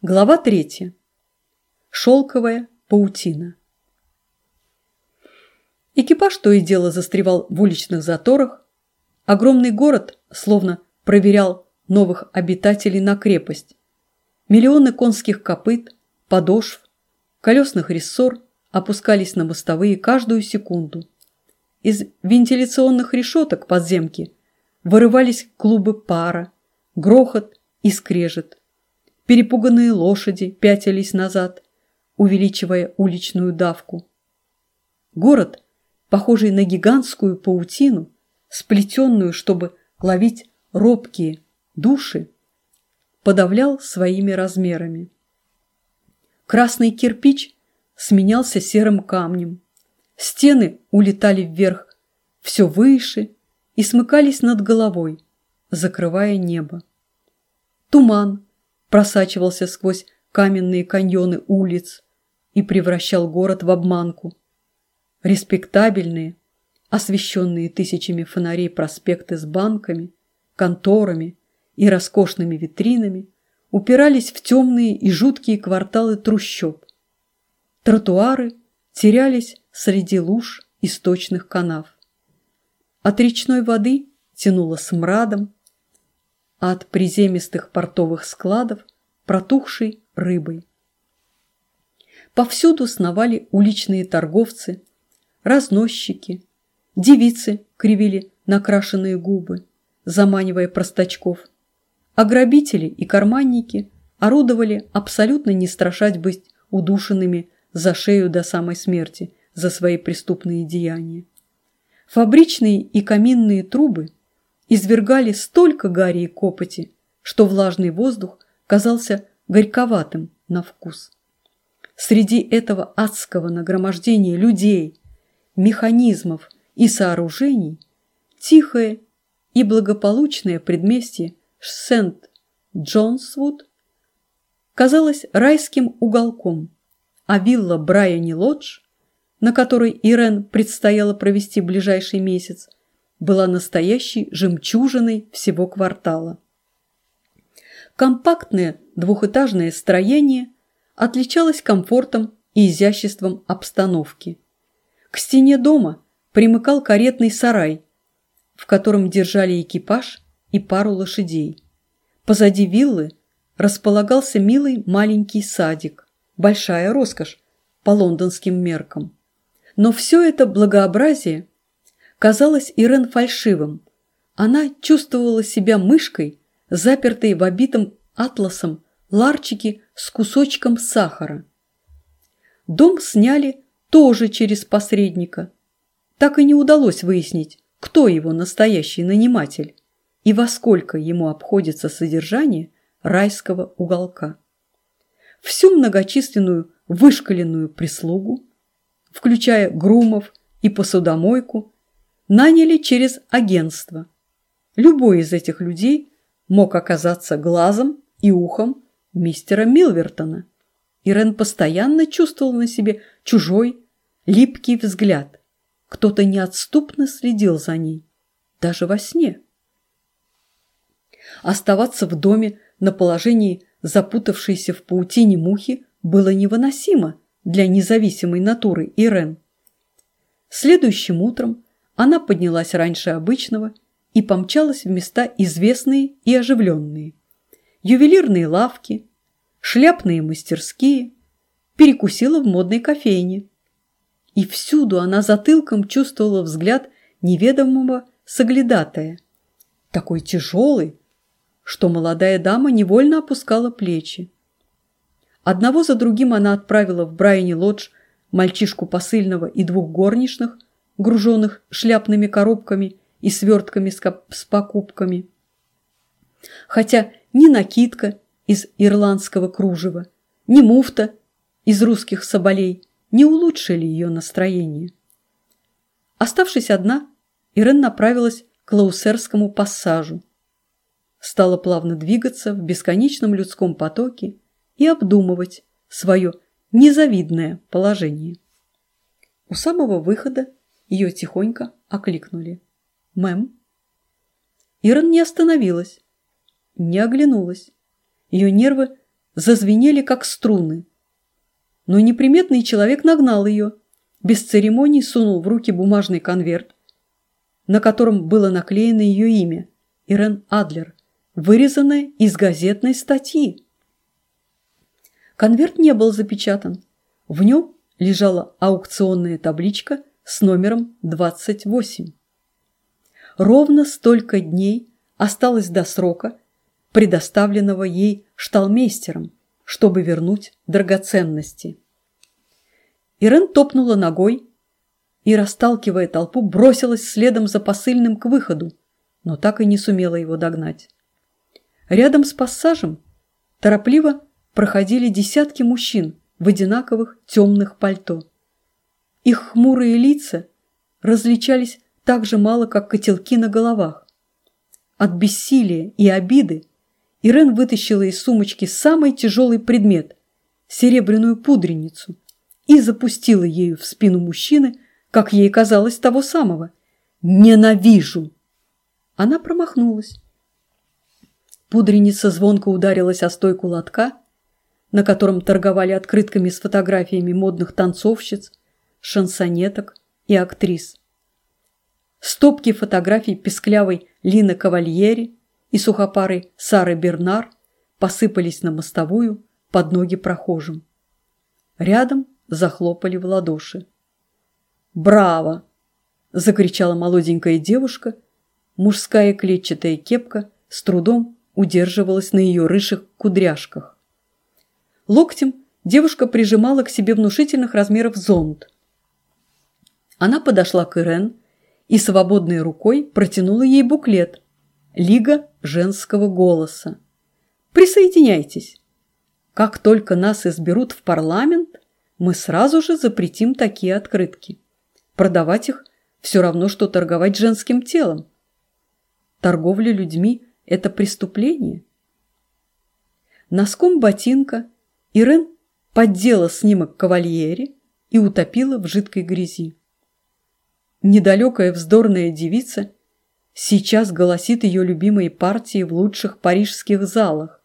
Глава третья. Шелковая паутина. Экипаж то и дело застревал в уличных заторах. Огромный город словно проверял новых обитателей на крепость. Миллионы конских копыт, подошв, колесных рессор опускались на мостовые каждую секунду. Из вентиляционных решеток подземки вырывались клубы пара, грохот и скрежет. Перепуганные лошади пятились назад, увеличивая уличную давку. Город, похожий на гигантскую паутину, сплетенную, чтобы ловить робкие души, подавлял своими размерами. Красный кирпич сменялся серым камнем. Стены улетали вверх, все выше и смыкались над головой, закрывая небо. Туман просачивался сквозь каменные каньоны улиц и превращал город в обманку. Респектабельные, освещенные тысячами фонарей проспекты с банками, конторами и роскошными витринами упирались в темные и жуткие кварталы трущоб. Тротуары терялись среди луж и сточных канав. От речной воды тянуло смрадом, от приземистых портовых складов протухшей рыбой. Повсюду сновали уличные торговцы, разносчики, девицы кривили накрашенные губы, заманивая простачков – а грабители и карманники орудовали абсолютно не страшать быть удушенными за шею до самой смерти за свои преступные деяния. Фабричные и каминные трубы извергали столько гари и копоти, что влажный воздух казался горьковатым на вкус. Среди этого адского нагромождения людей, механизмов и сооружений тихое и благополучное предместье Сент-Джонсвуд казалась райским уголком, а вилла Брайани Лодж, на которой Ирен предстояло провести ближайший месяц, была настоящей жемчужиной всего квартала. Компактное двухэтажное строение отличалось комфортом и изяществом обстановки. К стене дома примыкал каретный сарай, в котором держали экипаж и пару лошадей. Позади виллы располагался милый маленький садик, большая роскошь по лондонским меркам. Но все это благообразие казалось Ирен фальшивым. Она чувствовала себя мышкой, запертой в обитом атласом ларчике с кусочком сахара. Дом сняли тоже через посредника. Так и не удалось выяснить, кто его настоящий наниматель и во сколько ему обходится содержание райского уголка. Всю многочисленную вышкаленную прислугу, включая грумов и посудомойку, наняли через агентство. Любой из этих людей мог оказаться глазом и ухом мистера Милвертона. Ирен постоянно чувствовал на себе чужой, липкий взгляд. Кто-то неотступно следил за ней, даже во сне. Оставаться в доме на положении запутавшейся в паутине мухи было невыносимо для независимой натуры Ирен. Следующим утром она поднялась раньше обычного и помчалась в места известные и оживленные. Ювелирные лавки, шляпные мастерские, перекусила в модной кофейне. И всюду она затылком чувствовала взгляд неведомого соглядатая. Такой тяжелый, что молодая дама невольно опускала плечи. Одного за другим она отправила в Брайани Лодж мальчишку посыльного и двух горничных, груженных шляпными коробками и свертками с покупками. Хотя ни накидка из ирландского кружева, ни муфта из русских соболей не улучшили ее настроение. Оставшись одна, Ирен направилась к Лаусерскому пассажу, стала плавно двигаться в бесконечном людском потоке и обдумывать свое незавидное положение. У самого выхода ее тихонько окликнули. «Мэм?» Ирон не остановилась, не оглянулась. Ее нервы зазвенели, как струны. Но неприметный человек нагнал ее, без церемоний сунул в руки бумажный конверт, на котором было наклеено ее имя – Ирен Адлер, вырезанное из газетной статьи. Конверт не был запечатан. В нем лежала аукционная табличка с номером 28. Ровно столько дней осталось до срока, предоставленного ей шталмейстером, чтобы вернуть драгоценности. Ирен топнула ногой и, расталкивая толпу, бросилась следом за посыльным к выходу, но так и не сумела его догнать. Рядом с пассажем торопливо проходили десятки мужчин в одинаковых темных пальто. Их хмурые лица различались так же мало, как котелки на головах. От бессилия и обиды Ирен вытащила из сумочки самый тяжелый предмет – серебряную пудреницу и запустила ею в спину мужчины, как ей казалось, того самого. «Ненавижу!» Она промахнулась. Пудреница звонко ударилась о стойку лотка, на котором торговали открытками с фотографиями модных танцовщиц, шансонеток и актрис. Стопки фотографий песклявой Лины Кавальери и сухопарой Сары Бернар посыпались на мостовую под ноги прохожим. Рядом захлопали в ладоши. «Браво!» – закричала молоденькая девушка. Мужская клетчатая кепка с трудом удерживалась на ее рыжих кудряшках. Локтем девушка прижимала к себе внушительных размеров зонт. Она подошла к Ирен и свободной рукой протянула ей буклет «Лига женского голоса». «Присоединяйтесь! Как только нас изберут в парламент, мы сразу же запретим такие открытки. Продавать их все равно, что торговать женским телом. Торговля людьми – это преступление». Носком ботинка Ирен поддела снимок кавальери и утопила в жидкой грязи недалекая вздорная девица сейчас голосит ее любимые партии в лучших парижских залах.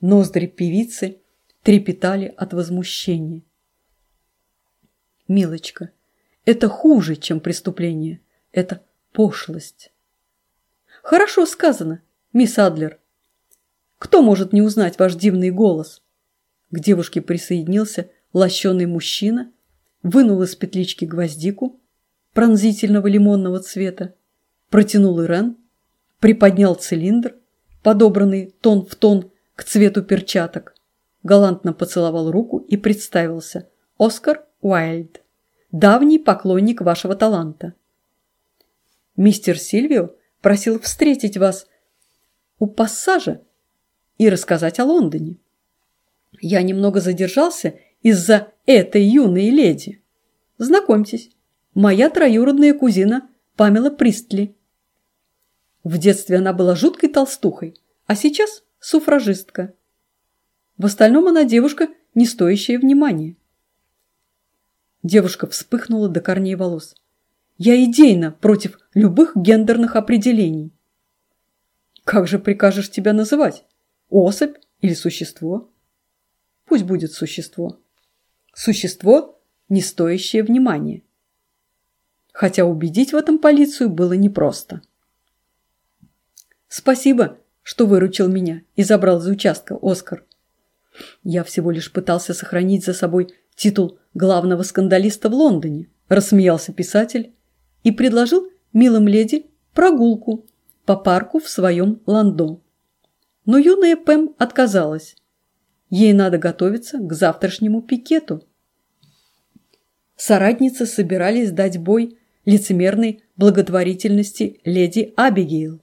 Ноздри певицы трепетали от возмущения. Милочка, это хуже, чем преступление. Это пошлость. Хорошо сказано, мисс Адлер. Кто может не узнать ваш дивный голос? К девушке присоединился лощеный мужчина, вынул из петлички гвоздику, пронзительного лимонного цвета, протянул Ирен, приподнял цилиндр, подобранный тон в тон к цвету перчаток, галантно поцеловал руку и представился. Оскар Уайльд, давний поклонник вашего таланта. Мистер Сильвио просил встретить вас у пассажа и рассказать о Лондоне. Я немного задержался из-за этой юной леди. Знакомьтесь, моя троюродная кузина Памела Пристли. В детстве она была жуткой толстухой, а сейчас суфражистка. В остальном она девушка, не стоящая внимания. Девушка вспыхнула до корней волос. Я идейно против любых гендерных определений. Как же прикажешь тебя называть? Особь или существо? Пусть будет существо. Существо, не стоящее внимания хотя убедить в этом полицию было непросто. «Спасибо, что выручил меня и забрал за участка, Оскар. Я всего лишь пытался сохранить за собой титул главного скандалиста в Лондоне», рассмеялся писатель и предложил милым леди прогулку по парку в своем ландо. Но юная Пэм отказалась. Ей надо готовиться к завтрашнему пикету. Соратницы собирались дать бой лицемерной благотворительности леди Абигейл.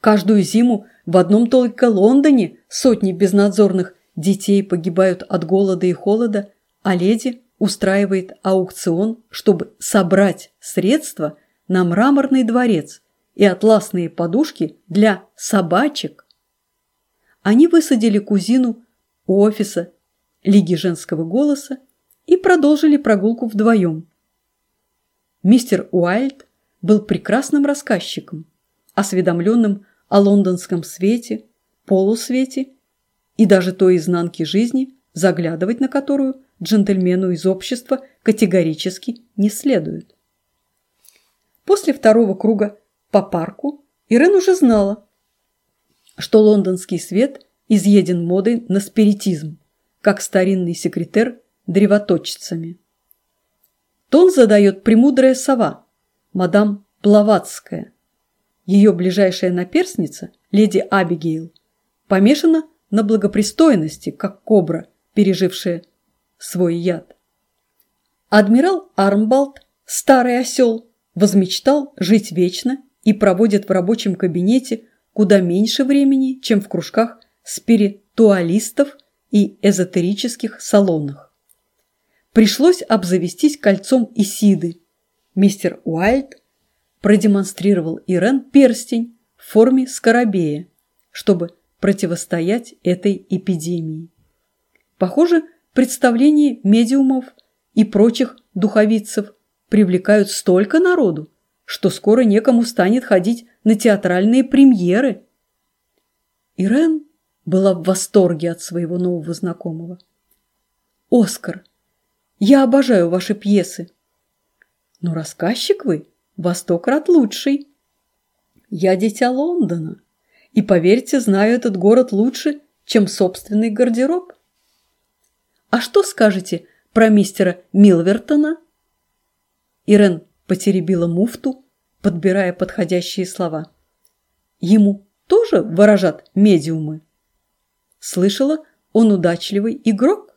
Каждую зиму в одном только Лондоне сотни безнадзорных детей погибают от голода и холода, а леди устраивает аукцион, чтобы собрать средства на мраморный дворец и атласные подушки для собачек. Они высадили кузину у офиса Лиги женского голоса и продолжили прогулку вдвоем. Мистер Уайльд был прекрасным рассказчиком, осведомленным о лондонском свете, полусвете и даже той изнанки жизни, заглядывать на которую джентльмену из общества категорически не следует. После второго круга по парку Ирен уже знала, что лондонский свет изъеден модой на спиритизм, как старинный секретер древоточцами. Тон задает премудрая сова, мадам Блаватская. Ее ближайшая наперсница, леди Абигейл, помешана на благопристойности, как кобра, пережившая свой яд. Адмирал Армбалд, старый осел, возмечтал жить вечно и проводит в рабочем кабинете куда меньше времени, чем в кружках спиритуалистов и эзотерических салонах. Пришлось обзавестись кольцом Исиды. Мистер Уайльд продемонстрировал Ирен перстень в форме скоробея, чтобы противостоять этой эпидемии. Похоже, представления медиумов и прочих духовицев привлекают столько народу, что скоро некому станет ходить на театральные премьеры. Ирен была в восторге от своего нового знакомого. «Оскар, я обожаю ваши пьесы». «Но рассказчик вы во сто крат лучший. Я дитя Лондона, и, поверьте, знаю этот город лучше, чем собственный гардероб». «А что скажете про мистера Милвертона?» Ирен потеребила муфту, подбирая подходящие слова. «Ему тоже выражат медиумы?» Слышала, он удачливый игрок?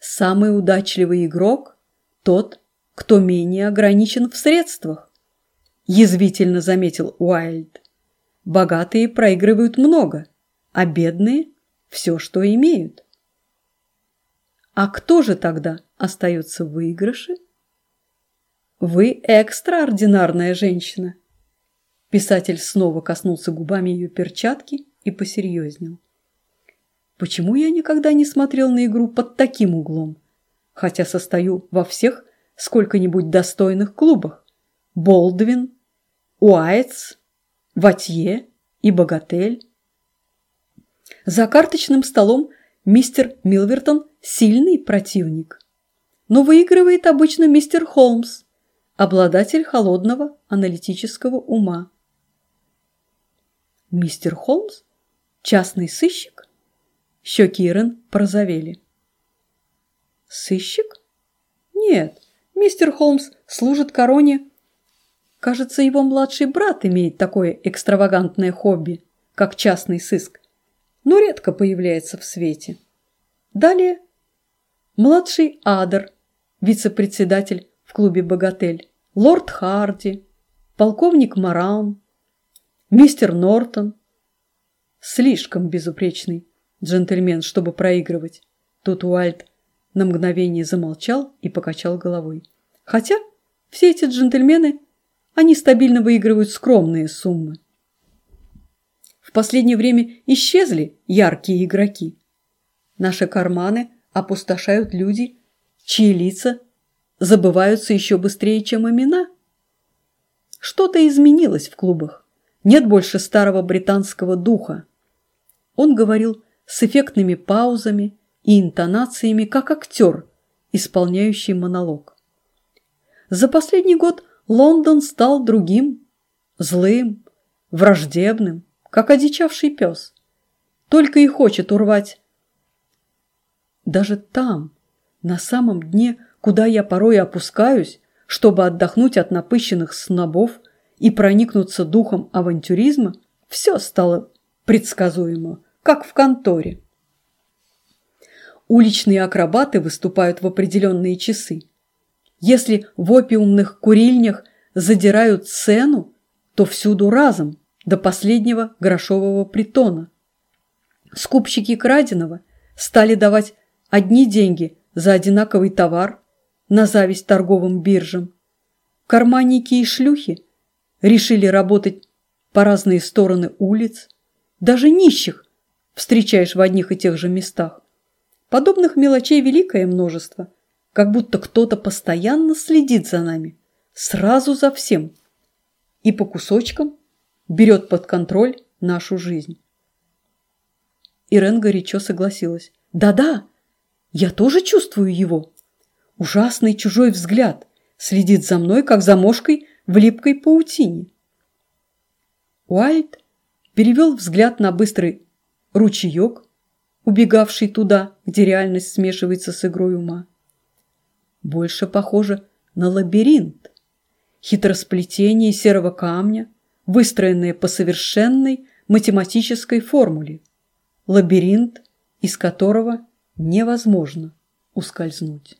Самый удачливый игрок – тот, кто менее ограничен в средствах, язвительно заметил Уайльд. Богатые проигрывают много, а бедные – все, что имеют. А кто же тогда остается в выигрыше? Вы экстраординарная женщина. Писатель снова коснулся губами ее перчатки и посерьезнел. Почему я никогда не смотрел на игру под таким углом, хотя состою во всех сколько-нибудь достойных клубах? Болдвин, Уайтс, Ватье и Богатель. За карточным столом мистер Милвертон сильный противник. Но выигрывает обычно мистер Холмс, обладатель холодного аналитического ума. Мистер Холмс Частный сыщик? Щеки Ирен порозовели. Сыщик? Нет, мистер Холмс служит короне. Кажется, его младший брат имеет такое экстравагантное хобби, как частный сыск, но редко появляется в свете. Далее младший Адер, вице-председатель в клубе «Богатель», лорд Харди, полковник Маран, мистер Нортон, Слишком безупречный джентльмен, чтобы проигрывать. Тут Уальд на мгновение замолчал и покачал головой. Хотя все эти джентльмены, они стабильно выигрывают скромные суммы. В последнее время исчезли яркие игроки. Наши карманы опустошают люди, чьи лица забываются еще быстрее, чем имена. Что-то изменилось в клубах. Нет больше старого британского духа. Он говорил с эффектными паузами и интонациями, как актер, исполняющий монолог. За последний год Лондон стал другим, злым, враждебным, как одичавший пес. Только и хочет урвать. Даже там, на самом дне, куда я порой опускаюсь, чтобы отдохнуть от напыщенных снобов и проникнуться духом авантюризма, все стало предсказуемо как в конторе. Уличные акробаты выступают в определенные часы. Если в опиумных курильнях задирают цену, то всюду разом, до последнего грошового притона. Скупщики краденого стали давать одни деньги за одинаковый товар на зависть торговым биржам. Карманники и шлюхи решили работать по разные стороны улиц. Даже нищих встречаешь в одних и тех же местах. Подобных мелочей великое множество, как будто кто-то постоянно следит за нами, сразу за всем, и по кусочкам берет под контроль нашу жизнь. Ирен горячо согласилась. «Да-да, я тоже чувствую его. Ужасный чужой взгляд следит за мной, как за мошкой в липкой паутине». Уайльд перевел взгляд на быстрый ручеек, убегавший туда, где реальность смешивается с игрой ума. Больше похоже на лабиринт. Хитросплетение серого камня, выстроенное по совершенной математической формуле. Лабиринт, из которого невозможно ускользнуть.